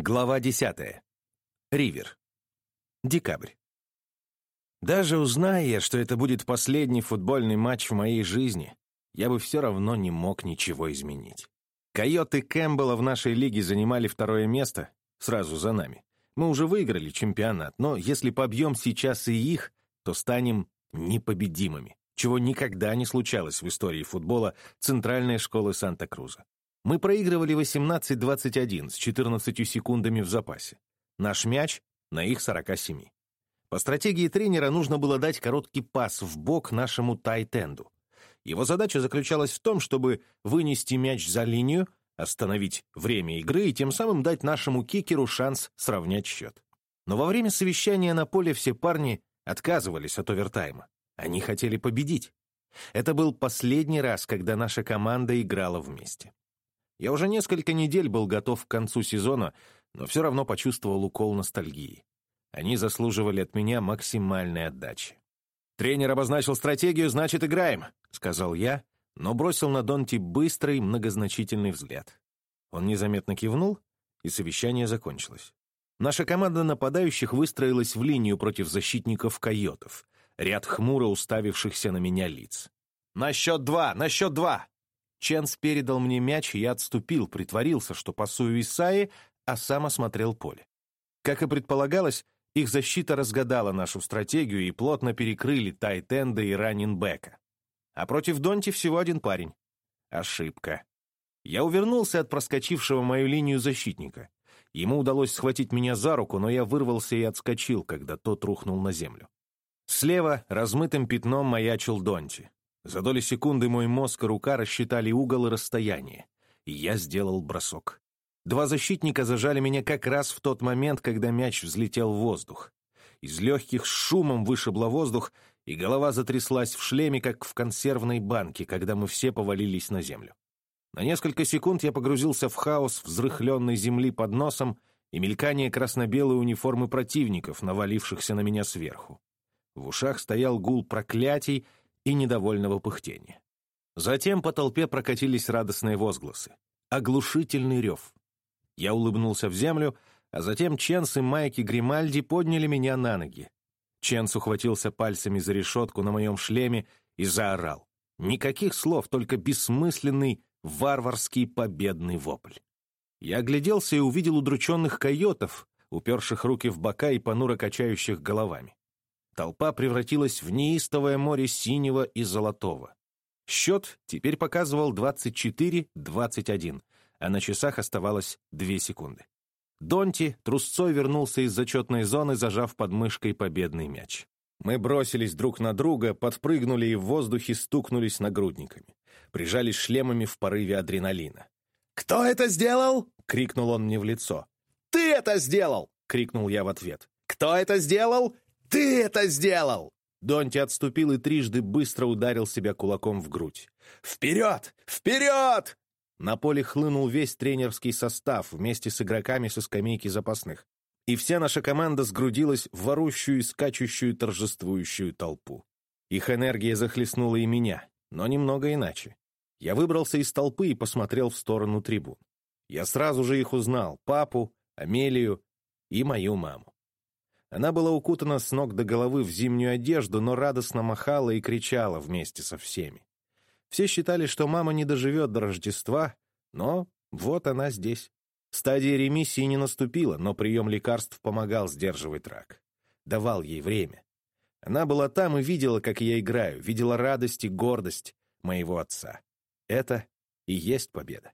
Глава 10. Ривер. Декабрь. Даже узная что это будет последний футбольный матч в моей жизни, я бы все равно не мог ничего изменить. Койоты Кэмпбелла в нашей лиге занимали второе место, сразу за нами. Мы уже выиграли чемпионат, но если побьем сейчас и их, то станем непобедимыми, чего никогда не случалось в истории футбола Центральной школы Санта-Круза. Мы проигрывали 18-21 с 14 секундами в запасе. Наш мяч на их 47. По стратегии тренера нужно было дать короткий пас в бок нашему тайтенду. Его задача заключалась в том, чтобы вынести мяч за линию, остановить время игры и тем самым дать нашему кикеру шанс сравнять счет. Но во время совещания на поле все парни отказывались от овертайма. Они хотели победить. Это был последний раз, когда наша команда играла вместе. Я уже несколько недель был готов к концу сезона, но все равно почувствовал укол ностальгии. Они заслуживали от меня максимальной отдачи. «Тренер обозначил стратегию, значит, играем», — сказал я, но бросил на Донти быстрый, многозначительный взгляд. Он незаметно кивнул, и совещание закончилось. Наша команда нападающих выстроилась в линию против защитников койотов, ряд хмуро уставившихся на меня лиц. «На счет два! На счет два!» Ченс передал мне мяч, я отступил, притворился, что пасую Исаи, а сам осмотрел поле. Как и предполагалось, их защита разгадала нашу стратегию и плотно перекрыли Тайтенда и Раннинбека. А против Донти всего один парень. Ошибка. Я увернулся от проскочившего мою линию защитника. Ему удалось схватить меня за руку, но я вырвался и отскочил, когда тот рухнул на землю. Слева размытым пятном маячил Донти. За доли секунды мой мозг и рука рассчитали угол и расстояние, и я сделал бросок. Два защитника зажали меня как раз в тот момент, когда мяч взлетел в воздух. Из легких шумом вышибло воздух, и голова затряслась в шлеме, как в консервной банке, когда мы все повалились на землю. На несколько секунд я погрузился в хаос взрыхленной земли под носом и мелькание красно-белой униформы противников, навалившихся на меня сверху. В ушах стоял гул проклятий и недовольного пыхтения. Затем по толпе прокатились радостные возгласы. Оглушительный рев. Я улыбнулся в землю, а затем Ченс и Майки Гримальди подняли меня на ноги. Ченс ухватился пальцами за решетку на моем шлеме и заорал. Никаких слов, только бессмысленный, варварский победный вопль. Я огляделся и увидел удрученных койотов, уперших руки в бока и понуро качающих головами. Толпа превратилась в неистовое море синего и золотого. Счет теперь показывал 24-21, а на часах оставалось 2 секунды. Донти трусцой вернулся из зачетной зоны, зажав под мышкой победный мяч. Мы бросились друг на друга, подпрыгнули и в воздухе стукнулись нагрудниками. Прижались шлемами в порыве адреналина. «Кто это сделал?» — крикнул он мне в лицо. «Ты это сделал!» — крикнул я в ответ. «Кто это сделал? «Ты это сделал!» Донти отступил и трижды быстро ударил себя кулаком в грудь. «Вперед! Вперед!» На поле хлынул весь тренерский состав вместе с игроками со скамейки запасных. И вся наша команда сгрудилась в ворущую, скачущую, торжествующую толпу. Их энергия захлестнула и меня, но немного иначе. Я выбрался из толпы и посмотрел в сторону трибун. Я сразу же их узнал — папу, Амелию и мою маму. Она была укутана с ног до головы в зимнюю одежду, но радостно махала и кричала вместе со всеми. Все считали, что мама не доживет до Рождества, но вот она здесь. Стадия ремиссии не наступила, но прием лекарств помогал сдерживать рак. Давал ей время. Она была там и видела, как я играю, видела радость и гордость моего отца. Это и есть победа.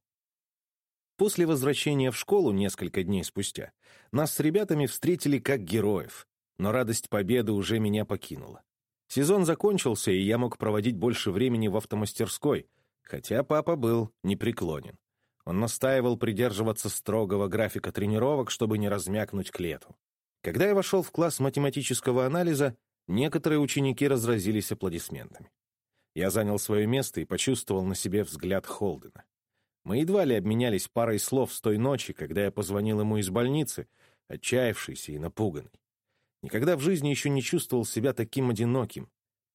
После возвращения в школу несколько дней спустя нас с ребятами встретили как героев, но радость победы уже меня покинула. Сезон закончился, и я мог проводить больше времени в автомастерской, хотя папа был непреклонен. Он настаивал придерживаться строгого графика тренировок, чтобы не размякнуть к лету. Когда я вошел в класс математического анализа, некоторые ученики разразились аплодисментами. Я занял свое место и почувствовал на себе взгляд Холдена. Мы едва ли обменялись парой слов с той ночи, когда я позвонил ему из больницы, отчаявшийся и напуганный. Никогда в жизни еще не чувствовал себя таким одиноким,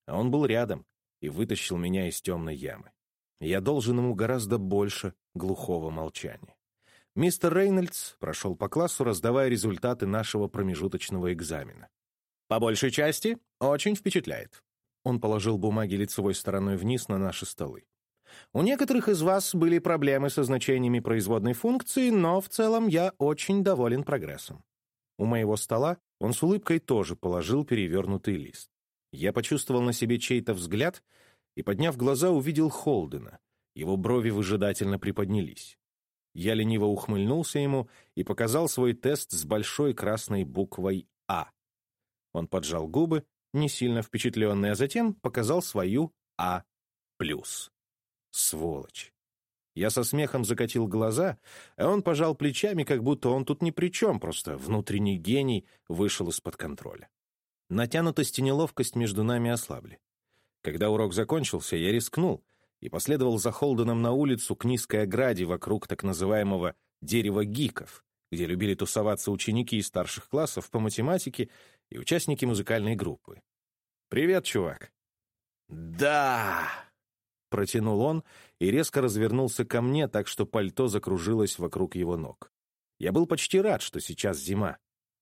а он был рядом и вытащил меня из темной ямы. Я должен ему гораздо больше глухого молчания. Мистер Рейнольдс прошел по классу, раздавая результаты нашего промежуточного экзамена. «По большей части очень впечатляет». Он положил бумаги лицевой стороной вниз на наши столы. «У некоторых из вас были проблемы со значениями производной функции, но в целом я очень доволен прогрессом». У моего стола он с улыбкой тоже положил перевернутый лист. Я почувствовал на себе чей-то взгляд и, подняв глаза, увидел Холдена. Его брови выжидательно приподнялись. Я лениво ухмыльнулся ему и показал свой тест с большой красной буквой «А». Он поджал губы, не сильно впечатленный, а затем показал свою «А+». Сволочь. Я со смехом закатил глаза, а он пожал плечами, как будто он тут ни при чем, просто внутренний гений вышел из-под контроля. Натянутость и неловкость между нами ослабли. Когда урок закончился, я рискнул и последовал за Холденом на улицу к низкой ограде вокруг так называемого «дерева гиков», где любили тусоваться ученики из старших классов по математике и участники музыкальной группы. «Привет, чувак!» «Да!» — протянул он и резко развернулся ко мне, так что пальто закружилось вокруг его ног. Я был почти рад, что сейчас зима.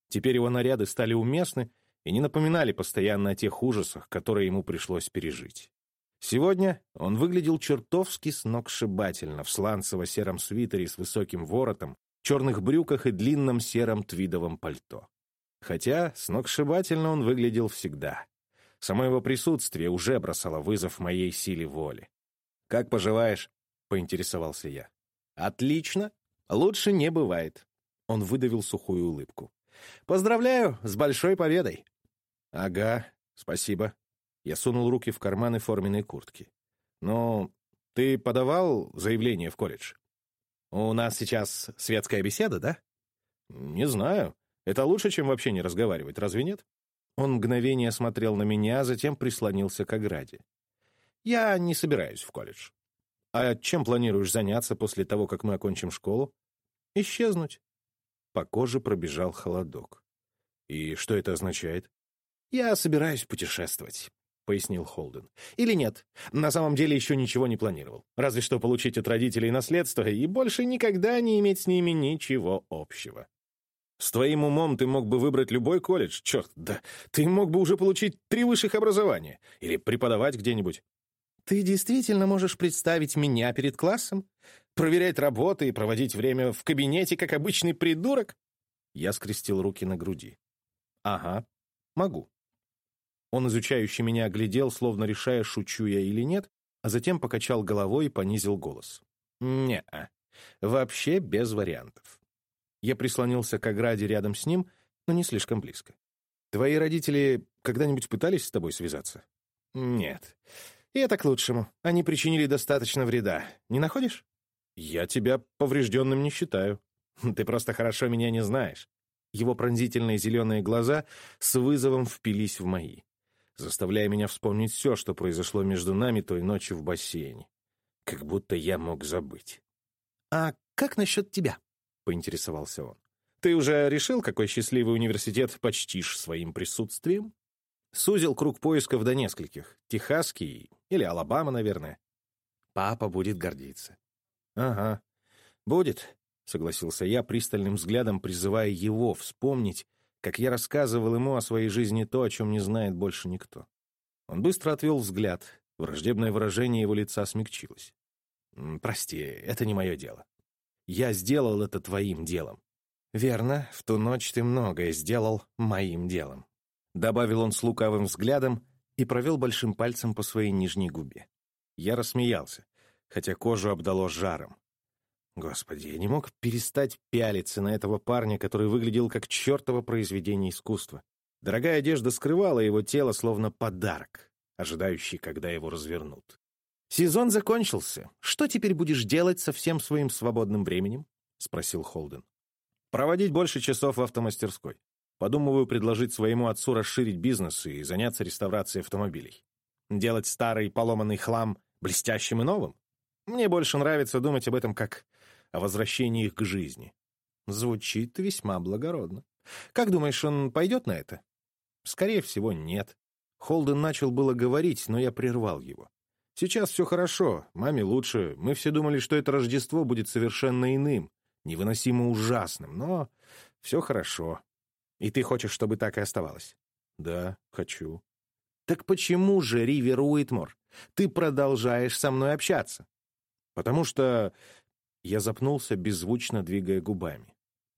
Теперь его наряды стали уместны и не напоминали постоянно о тех ужасах, которые ему пришлось пережить. Сегодня он выглядел чертовски сногсшибательно в сланцево-сером свитере с высоким воротом, черных брюках и длинном сером твидовом пальто. Хотя сногсшибательно он выглядел всегда. Само его присутствие уже бросало вызов моей силе воли. «Как поживаешь?» — поинтересовался я. «Отлично. Лучше не бывает». Он выдавил сухую улыбку. «Поздравляю с большой победой!» «Ага, спасибо». Я сунул руки в карманы форменной куртки. «Ну, ты подавал заявление в колледж?» «У нас сейчас светская беседа, да?» «Не знаю. Это лучше, чем вообще не разговаривать, разве нет?» Он мгновение смотрел на меня, а затем прислонился к ограде. «Я не собираюсь в колледж. А чем планируешь заняться после того, как мы окончим школу?» «Исчезнуть». По коже пробежал холодок. «И что это означает?» «Я собираюсь путешествовать», — пояснил Холден. «Или нет, на самом деле еще ничего не планировал. Разве что получить от родителей наследство и больше никогда не иметь с ними ничего общего». «С твоим умом ты мог бы выбрать любой колледж, черт, да ты мог бы уже получить три высших образования или преподавать где-нибудь». «Ты действительно можешь представить меня перед классом? Проверять работы и проводить время в кабинете, как обычный придурок?» Я скрестил руки на груди. «Ага, могу». Он изучающе меня оглядел, словно решая, шучу я или нет, а затем покачал головой и понизил голос. «Не-а. Вообще без вариантов». Я прислонился к ограде рядом с ним, но не слишком близко. «Твои родители когда-нибудь пытались с тобой связаться?» «Нет. И это к лучшему. Они причинили достаточно вреда. Не находишь?» «Я тебя поврежденным не считаю. Ты просто хорошо меня не знаешь». Его пронзительные зеленые глаза с вызовом впились в мои заставляя меня вспомнить все, что произошло между нами той ночью в бассейне. Как будто я мог забыть. «А как насчет тебя?» — поинтересовался он. «Ты уже решил, какой счастливый университет почтишь своим присутствием?» Сузил круг поисков до нескольких. Техасский или Алабама, наверное. Папа будет гордиться. «Ага, будет», — согласился я, пристальным взглядом призывая его вспомнить, как я рассказывал ему о своей жизни то, о чем не знает больше никто. Он быстро отвел взгляд, враждебное выражение его лица смягчилось. «Прости, это не мое дело. Я сделал это твоим делом». «Верно, в ту ночь ты многое сделал моим делом», — добавил он с лукавым взглядом и провел большим пальцем по своей нижней губе. Я рассмеялся, хотя кожу обдало жаром. Господи, я не мог перестать пялиться на этого парня, который выглядел как чертово произведение искусства. Дорогая одежда скрывала его тело, словно подарок, ожидающий, когда его развернут. «Сезон закончился. Что теперь будешь делать со всем своим свободным временем?» — спросил Холден. «Проводить больше часов в автомастерской. Подумываю предложить своему отцу расширить бизнес и заняться реставрацией автомобилей. Делать старый поломанный хлам блестящим и новым. Мне больше нравится думать об этом как о возвращении их к жизни. Звучит весьма благородно. Как думаешь, он пойдет на это? Скорее всего, нет. Холден начал было говорить, но я прервал его. Сейчас все хорошо, маме лучше. Мы все думали, что это Рождество будет совершенно иным. невыносимо ужасным, но все хорошо. И ты хочешь, чтобы так и оставалось? Да, хочу. Так почему же, Ривер Уитмор, ты продолжаешь со мной общаться? Потому что... Я запнулся, беззвучно двигая губами.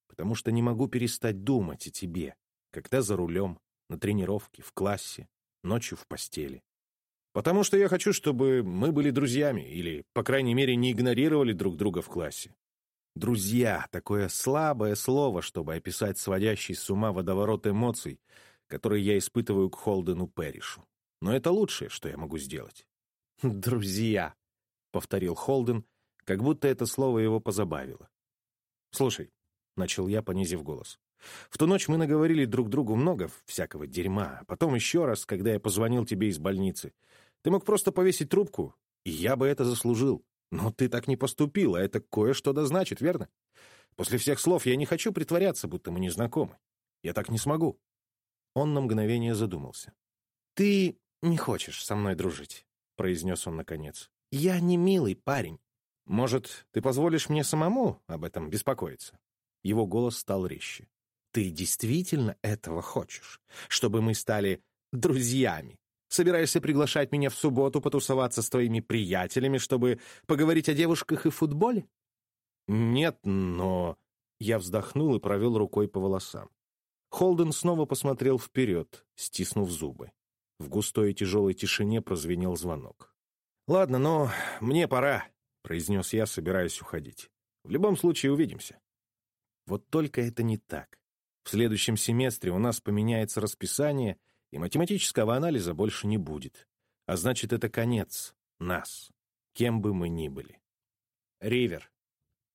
Потому что не могу перестать думать о тебе, когда за рулем, на тренировке, в классе, ночью в постели. Потому что я хочу, чтобы мы были друзьями, или, по крайней мере, не игнорировали друг друга в классе. Друзья — такое слабое слово, чтобы описать сводящий с ума водоворот эмоций, который я испытываю к Холдену Перришу. Но это лучшее, что я могу сделать. «Друзья», — повторил Холден, как будто это слово его позабавило. «Слушай», — начал я, понизив голос, — «в ту ночь мы наговорили друг другу много всякого дерьма, а потом еще раз, когда я позвонил тебе из больницы. Ты мог просто повесить трубку, и я бы это заслужил. Но ты так не поступил, а это кое-что да значит, верно? После всех слов я не хочу притворяться, будто мы не знакомы. Я так не смогу». Он на мгновение задумался. «Ты не хочешь со мной дружить», — произнес он наконец. «Я не милый парень. Может, ты позволишь мне самому об этом беспокоиться?» Его голос стал резче. «Ты действительно этого хочешь? Чтобы мы стали друзьями? Собираешься приглашать меня в субботу потусоваться с твоими приятелями, чтобы поговорить о девушках и футболе?» «Нет, но...» Я вздохнул и провел рукой по волосам. Холден снова посмотрел вперед, стиснув зубы. В густой и тяжелой тишине прозвенел звонок. «Ладно, но мне пора», — произнес я, собираясь уходить. «В любом случае увидимся». Вот только это не так. В следующем семестре у нас поменяется расписание, и математического анализа больше не будет. А значит, это конец нас, кем бы мы ни были. Ривер.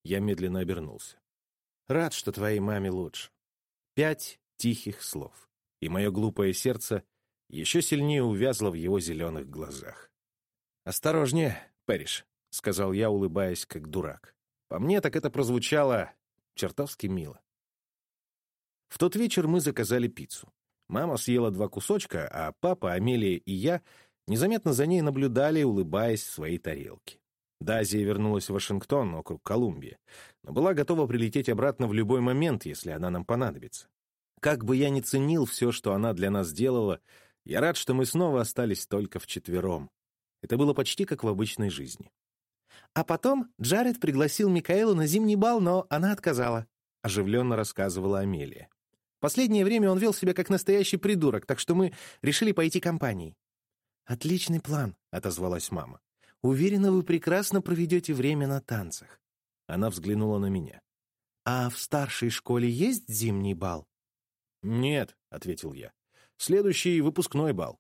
Я медленно обернулся. Рад, что твоей маме лучше. Пять тихих слов, и мое глупое сердце еще сильнее увязло в его зеленых глазах. «Осторожнее, Пэриш», — сказал я, улыбаясь, как дурак. По мне так это прозвучало чертовски мило. В тот вечер мы заказали пиццу. Мама съела два кусочка, а папа, Амелия и я незаметно за ней наблюдали, улыбаясь в своей тарелке. Дазия вернулась в Вашингтон, округ Колумбия, но была готова прилететь обратно в любой момент, если она нам понадобится. Как бы я ни ценил все, что она для нас сделала, я рад, что мы снова остались только вчетвером. Это было почти как в обычной жизни. А потом Джаред пригласил Микаэлу на зимний бал, но она отказала, — оживленно рассказывала Амелия. Последнее время он вел себя как настоящий придурок, так что мы решили пойти компанией. «Отличный план», — отозвалась мама. «Уверена, вы прекрасно проведете время на танцах». Она взглянула на меня. «А в старшей школе есть зимний бал?» «Нет», — ответил я. «Следующий выпускной бал».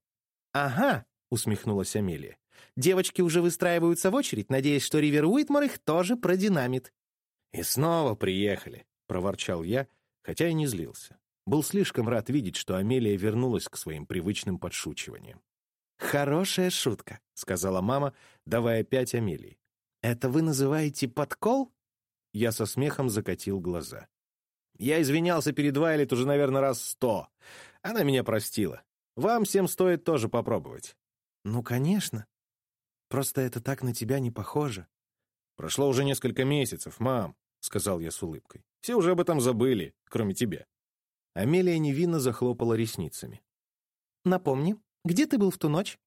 «Ага», — усмехнулась Амелия. «Девочки уже выстраиваются в очередь, надеясь, что Ривер Уитмор их тоже продинамит». «И снова приехали», — проворчал я, хотя и не злился. Был слишком рад видеть, что Амелия вернулась к своим привычным подшучиваниям. «Хорошая шутка», — сказала мама, давая пять Амелии. «Это вы называете подкол?» Я со смехом закатил глаза. Я извинялся перед Вайлет уже, наверное, раз сто. Она меня простила. Вам всем стоит тоже попробовать. Ну, конечно. Просто это так на тебя не похоже. Прошло уже несколько месяцев, мам, — сказал я с улыбкой. Все уже об этом забыли, кроме тебя. Амелия невинно захлопала ресницами. «Напомни, где ты был в ту ночь?»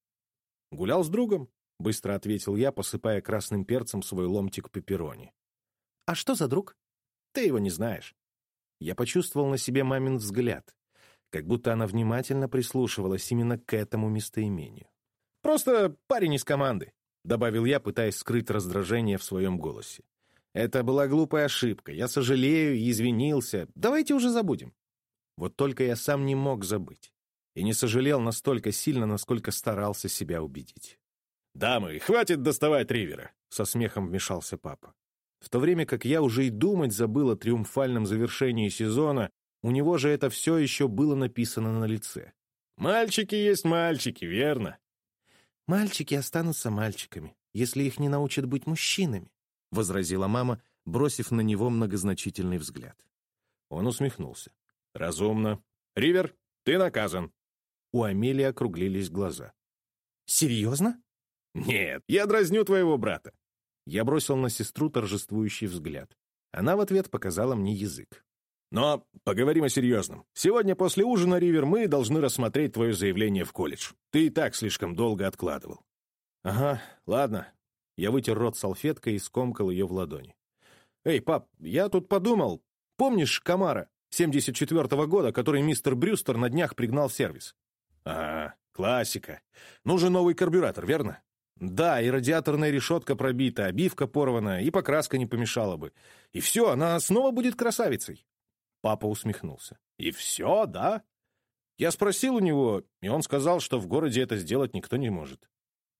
«Гулял с другом», — быстро ответил я, посыпая красным перцем свой ломтик пепперони. «А что за друг?» «Ты его не знаешь». Я почувствовал на себе мамин взгляд, как будто она внимательно прислушивалась именно к этому местоимению. «Просто парень из команды», — добавил я, пытаясь скрыть раздражение в своем голосе. «Это была глупая ошибка. Я сожалею и извинился. Давайте уже забудем». Вот только я сам не мог забыть. И не сожалел настолько сильно, насколько старался себя убедить. «Дамы, хватит доставать Ривера!» — со смехом вмешался папа. В то время как я уже и думать забыл о триумфальном завершении сезона, у него же это все еще было написано на лице. «Мальчики есть мальчики, верно?» «Мальчики останутся мальчиками, если их не научат быть мужчинами», — возразила мама, бросив на него многозначительный взгляд. Он усмехнулся. «Разумно. Ривер, ты наказан». У Амелии округлились глаза. «Серьезно?» «Нет, я дразню твоего брата». Я бросил на сестру торжествующий взгляд. Она в ответ показала мне язык. Но поговорим о серьезном. Сегодня после ужина, Ривер, мы должны рассмотреть твое заявление в колледж. Ты и так слишком долго откладывал. Ага, ладно. Я вытер рот салфеткой и скомкал ее в ладони. Эй, пап, я тут подумал. Помнишь Камара 74-го года, который мистер Брюстер на днях пригнал в сервис? Ага, классика. Нужен новый карбюратор, верно? Да, и радиаторная решетка пробита, обивка порвана, и покраска не помешала бы. И все, она снова будет красавицей. Папа усмехнулся. «И все, да?» Я спросил у него, и он сказал, что в городе это сделать никто не может.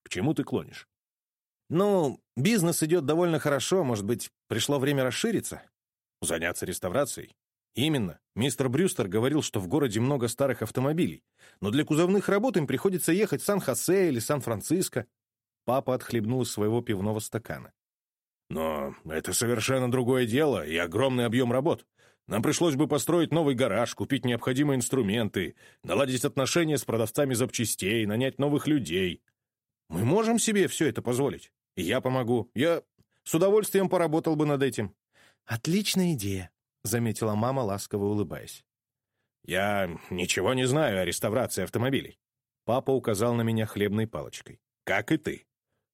К чему ты клонишь? Ну, бизнес идет довольно хорошо, может быть, пришло время расшириться? Заняться реставрацией? Именно. Мистер Брюстер говорил, что в городе много старых автомобилей, но для кузовных работ им приходится ехать в Сан-Хосе или Сан-Франциско. Папа отхлебнул из своего пивного стакана. Но это совершенно другое дело и огромный объем работ. Нам пришлось бы построить новый гараж, купить необходимые инструменты, наладить отношения с продавцами запчастей, нанять новых людей. Мы можем себе все это позволить. И я помогу. Я с удовольствием поработал бы над этим. Отличная идея, — заметила мама, ласково улыбаясь. «Я ничего не знаю о реставрации автомобилей». Папа указал на меня хлебной палочкой. «Как и ты».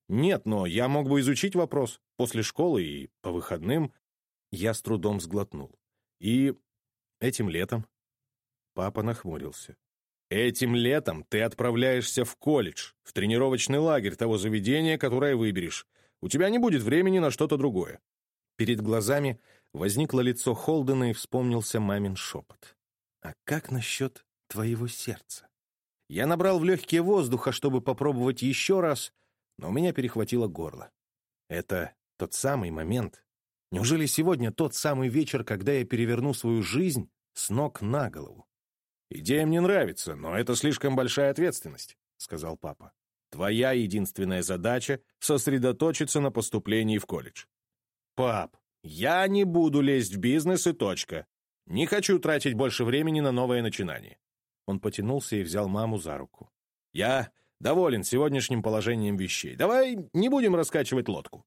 «Нет, но я мог бы изучить вопрос. После школы и по выходным...» Я с трудом сглотнул. И этим летом папа нахмурился. Этим летом ты отправляешься в колледж, в тренировочный лагерь того заведения, которое выберешь. У тебя не будет времени на что-то другое. Перед глазами возникло лицо Холдена и вспомнился мамин шепот. «А как насчет твоего сердца?» Я набрал в легкие воздуха, чтобы попробовать еще раз, но у меня перехватило горло. Это тот самый момент, Неужели сегодня тот самый вечер, когда я переверну свою жизнь с ног на голову? «Идея мне нравится, но это слишком большая ответственность», — сказал папа. «Твоя единственная задача — сосредоточиться на поступлении в колледж». «Пап, я не буду лезть в бизнес и точка. Не хочу тратить больше времени на новое начинание». Он потянулся и взял маму за руку. «Я доволен сегодняшним положением вещей. Давай не будем раскачивать лодку».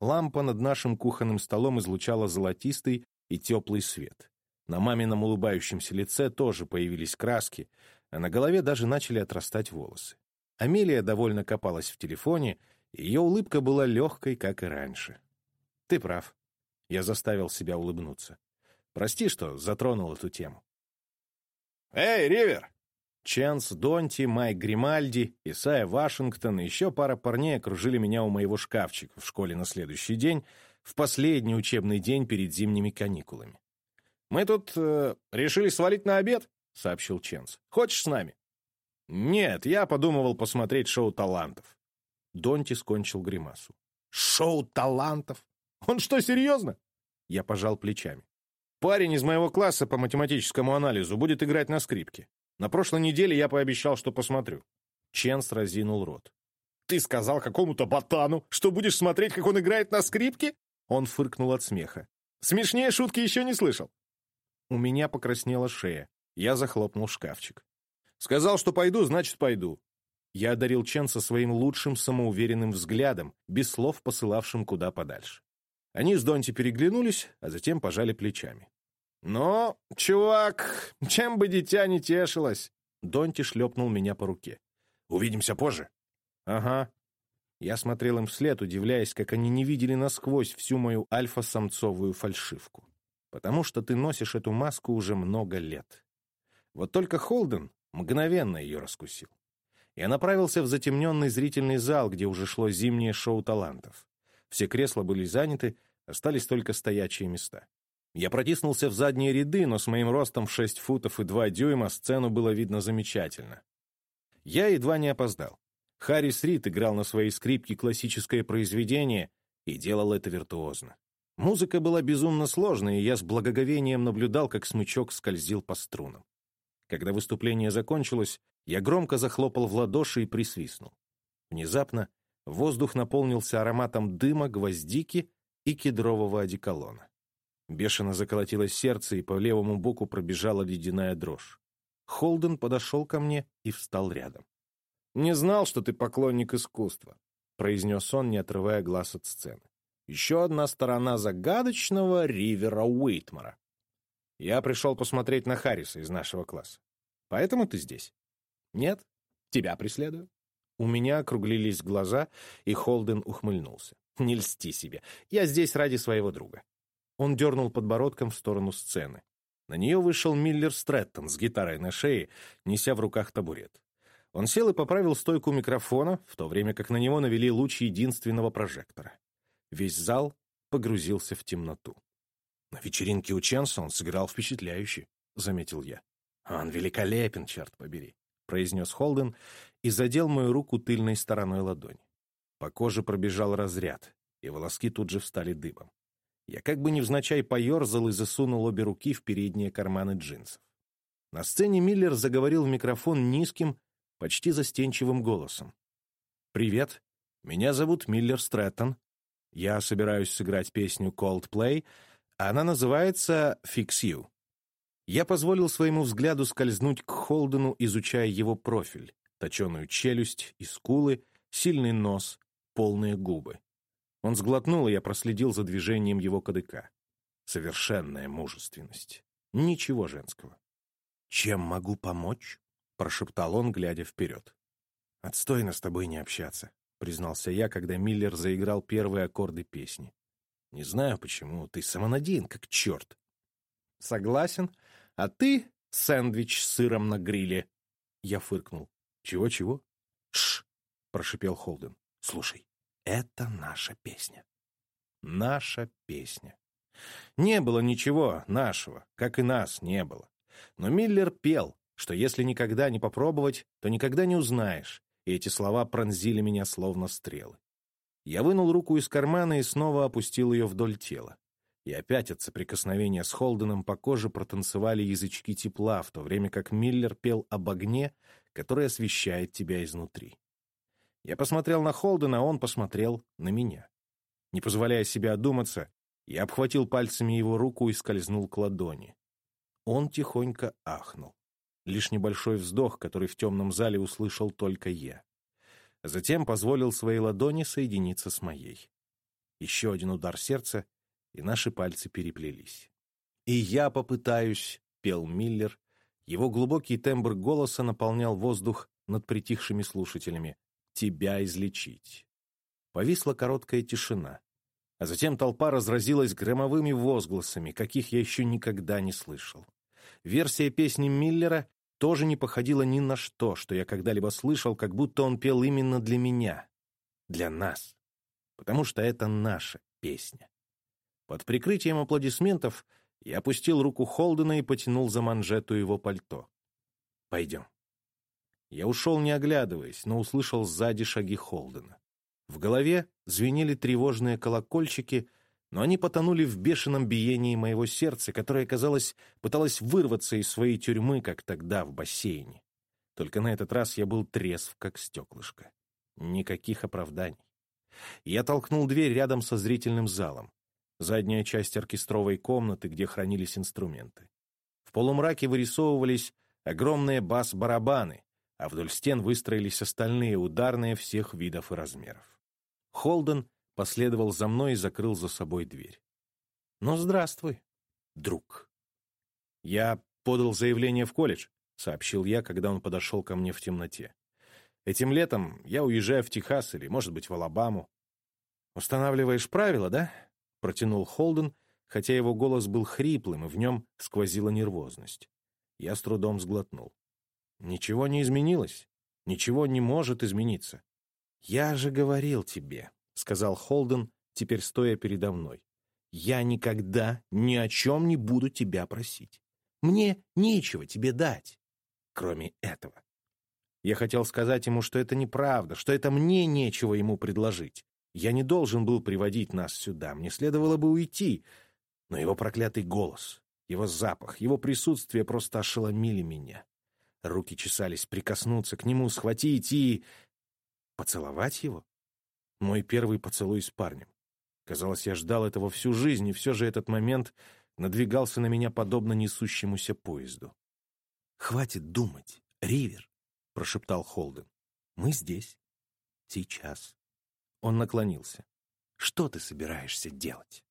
Лампа над нашим кухонным столом излучала золотистый и теплый свет. На мамином улыбающемся лице тоже появились краски, а на голове даже начали отрастать волосы. Амелия довольно копалась в телефоне, и ее улыбка была легкой, как и раньше. «Ты прав». Я заставил себя улыбнуться. «Прости, что затронул эту тему». «Эй, Ривер!» Ченс Донти, Майк Гримальди, Исайя Вашингтон и еще пара парней окружили меня у моего шкафчика в школе на следующий день, в последний учебный день перед зимними каникулами. «Мы тут э, решили свалить на обед», — сообщил Ченс. «Хочешь с нами?» «Нет, я подумывал посмотреть шоу талантов». Донти скончил гримасу. «Шоу талантов? Он что, серьезно?» Я пожал плечами. «Парень из моего класса по математическому анализу будет играть на скрипке. На прошлой неделе я пообещал, что посмотрю. Ченс разинул рот. «Ты сказал какому-то ботану, что будешь смотреть, как он играет на скрипке?» Он фыркнул от смеха. «Смешнее шутки еще не слышал». У меня покраснела шея. Я захлопнул шкафчик. «Сказал, что пойду, значит, пойду». Я одарил Ченса своим лучшим самоуверенным взглядом, без слов посылавшим куда подальше. Они с Донти переглянулись, а затем пожали плечами. «Но, чувак, чем бы дитя не тешилось!» Донти шлепнул меня по руке. «Увидимся позже». «Ага». Я смотрел им вслед, удивляясь, как они не видели насквозь всю мою альфа-самцовую фальшивку. Потому что ты носишь эту маску уже много лет. Вот только Холден мгновенно ее раскусил. Я направился в затемненный зрительный зал, где уже шло зимнее шоу талантов. Все кресла были заняты, остались только стоячие места. Я протиснулся в задние ряды, но с моим ростом в 6 футов и 2 дюйма сцену было видно замечательно. Я едва не опоздал. Харрис Рид играл на своей скрипке классическое произведение и делал это виртуозно. Музыка была безумно сложной, и я с благоговением наблюдал, как смычок скользил по струнам. Когда выступление закончилось, я громко захлопал в ладоши и присвистнул. Внезапно воздух наполнился ароматом дыма, гвоздики и кедрового одеколона. Бешено заколотилось сердце, и по левому боку пробежала ледяная дрожь. Холден подошел ко мне и встал рядом. «Не знал, что ты поклонник искусства», — произнес он, не отрывая глаз от сцены. Еще одна сторона загадочного Ривера Уитмара. Я пришел посмотреть на Харриса из нашего класса. Поэтому ты здесь? Нет? Тебя преследую? У меня округлились глаза, и Холден ухмыльнулся. «Не льсти себе. Я здесь ради своего друга». Он дернул подбородком в сторону сцены. На нее вышел Миллер Стрэттон с гитарой на шее, неся в руках табурет. Он сел и поправил стойку микрофона, в то время как на него навели луч единственного прожектора. Весь зал погрузился в темноту. «На вечеринке у Ченса он сыграл впечатляюще», — заметил я. «Он великолепен, черт побери», — произнес Холден и задел мою руку тыльной стороной ладони. По коже пробежал разряд, и волоски тут же встали дыбом. Я как бы невзначай поерзал и засунул обе руки в передние карманы джинсов. На сцене Миллер заговорил в микрофон низким, почти застенчивым голосом. «Привет, меня зовут Миллер Стрэттон. Я собираюсь сыграть песню Coldplay, она называется «Fix You». Я позволил своему взгляду скользнуть к Холдену, изучая его профиль, точеную челюсть и скулы, сильный нос, полные губы. Он сглотнул, и я проследил за движением его кадыка. Совершенная мужественность. Ничего женского. «Чем могу помочь?» — прошептал он, глядя вперед. «Отстойно с тобой не общаться», — признался я, когда Миллер заиграл первые аккорды песни. «Не знаю почему, ты самонадеян, как черт». «Согласен. А ты — сэндвич с сыром на гриле». Я фыркнул. «Чего-чего?» «Шш!» — прошипел Холден. «Слушай, это наша песня». «Наша песня». Не было ничего нашего, как и нас не было. Но Миллер пел, что если никогда не попробовать, то никогда не узнаешь, и эти слова пронзили меня словно стрелы. Я вынул руку из кармана и снова опустил ее вдоль тела. И опять от соприкосновения с Холденом по коже протанцевали язычки тепла, в то время как Миллер пел об огне, который освещает тебя изнутри. Я посмотрел на Холдена, а он посмотрел на меня. Не позволяя себе одуматься, я обхватил пальцами его руку и скользнул к ладони. Он тихонько ахнул. Лишь небольшой вздох, который в темном зале услышал только я. Затем позволил своей ладони соединиться с моей. Еще один удар сердца, и наши пальцы переплелись. «И я попытаюсь», — пел Миллер. Его глубокий тембр голоса наполнял воздух над притихшими слушателями. «Тебя излечить». Повисла короткая тишина. А затем толпа разразилась громовыми возгласами, каких я еще никогда не слышал. Версия песни Миллера тоже не походила ни на что, что я когда-либо слышал, как будто он пел именно для меня, для нас, потому что это наша песня. Под прикрытием аплодисментов я опустил руку Холдена и потянул за манжету его пальто. «Пойдем». Я ушел, не оглядываясь, но услышал сзади шаги Холдена. В голове звенели тревожные колокольчики — но они потонули в бешеном биении моего сердца, которое, казалось, пыталось вырваться из своей тюрьмы, как тогда в бассейне. Только на этот раз я был трезв, как стеклышко. Никаких оправданий. Я толкнул дверь рядом со зрительным залом. Задняя часть оркестровой комнаты, где хранились инструменты. В полумраке вырисовывались огромные бас-барабаны, а вдоль стен выстроились остальные ударные всех видов и размеров. Холден последовал за мной и закрыл за собой дверь. «Ну, здравствуй, друг». «Я подал заявление в колледж», — сообщил я, когда он подошел ко мне в темноте. «Этим летом я уезжаю в Техас или, может быть, в Алабаму». «Устанавливаешь правила, да?» — протянул Холден, хотя его голос был хриплым, и в нем сквозила нервозность. Я с трудом сглотнул. «Ничего не изменилось. Ничего не может измениться. Я же говорил тебе, — сказал Холден, теперь стоя передо мной. «Я никогда ни о чем не буду тебя просить. Мне нечего тебе дать, кроме этого». Я хотел сказать ему, что это неправда, что это мне нечего ему предложить. Я не должен был приводить нас сюда, мне следовало бы уйти. Но его проклятый голос, его запах, его присутствие просто ошеломили меня. Руки чесались прикоснуться к нему, схватить и... Поцеловать его? Мой первый поцелуй с парнем. Казалось, я ждал этого всю жизнь, и все же этот момент надвигался на меня подобно несущемуся поезду. «Хватит думать, Ривер», — прошептал Холден. «Мы здесь. Сейчас». Он наклонился. Что ты собираешься делать?